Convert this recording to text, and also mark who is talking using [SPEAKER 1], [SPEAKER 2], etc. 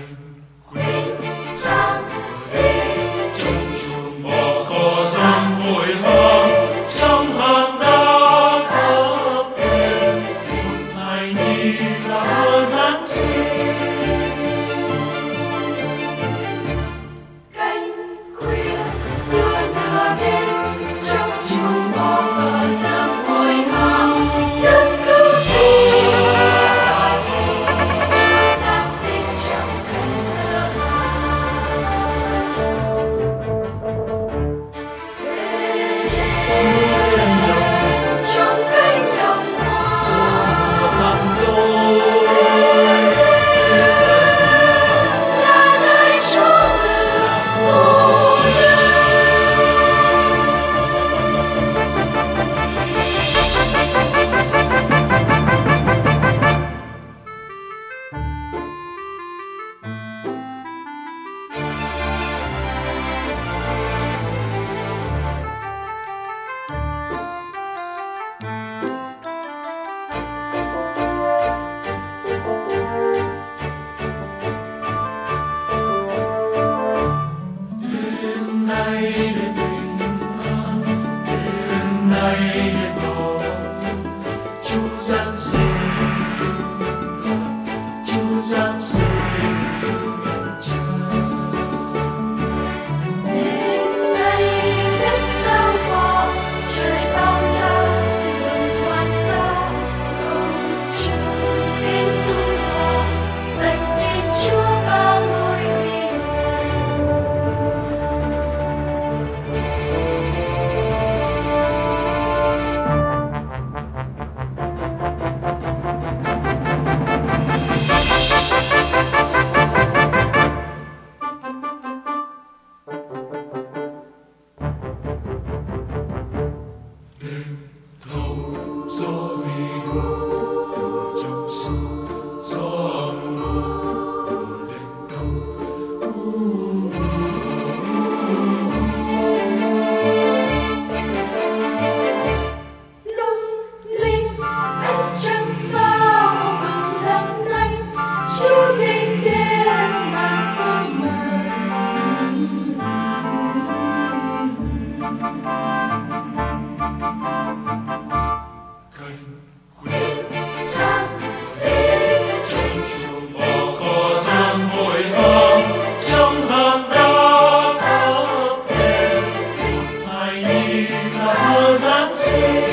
[SPEAKER 1] Amen. night.
[SPEAKER 2] see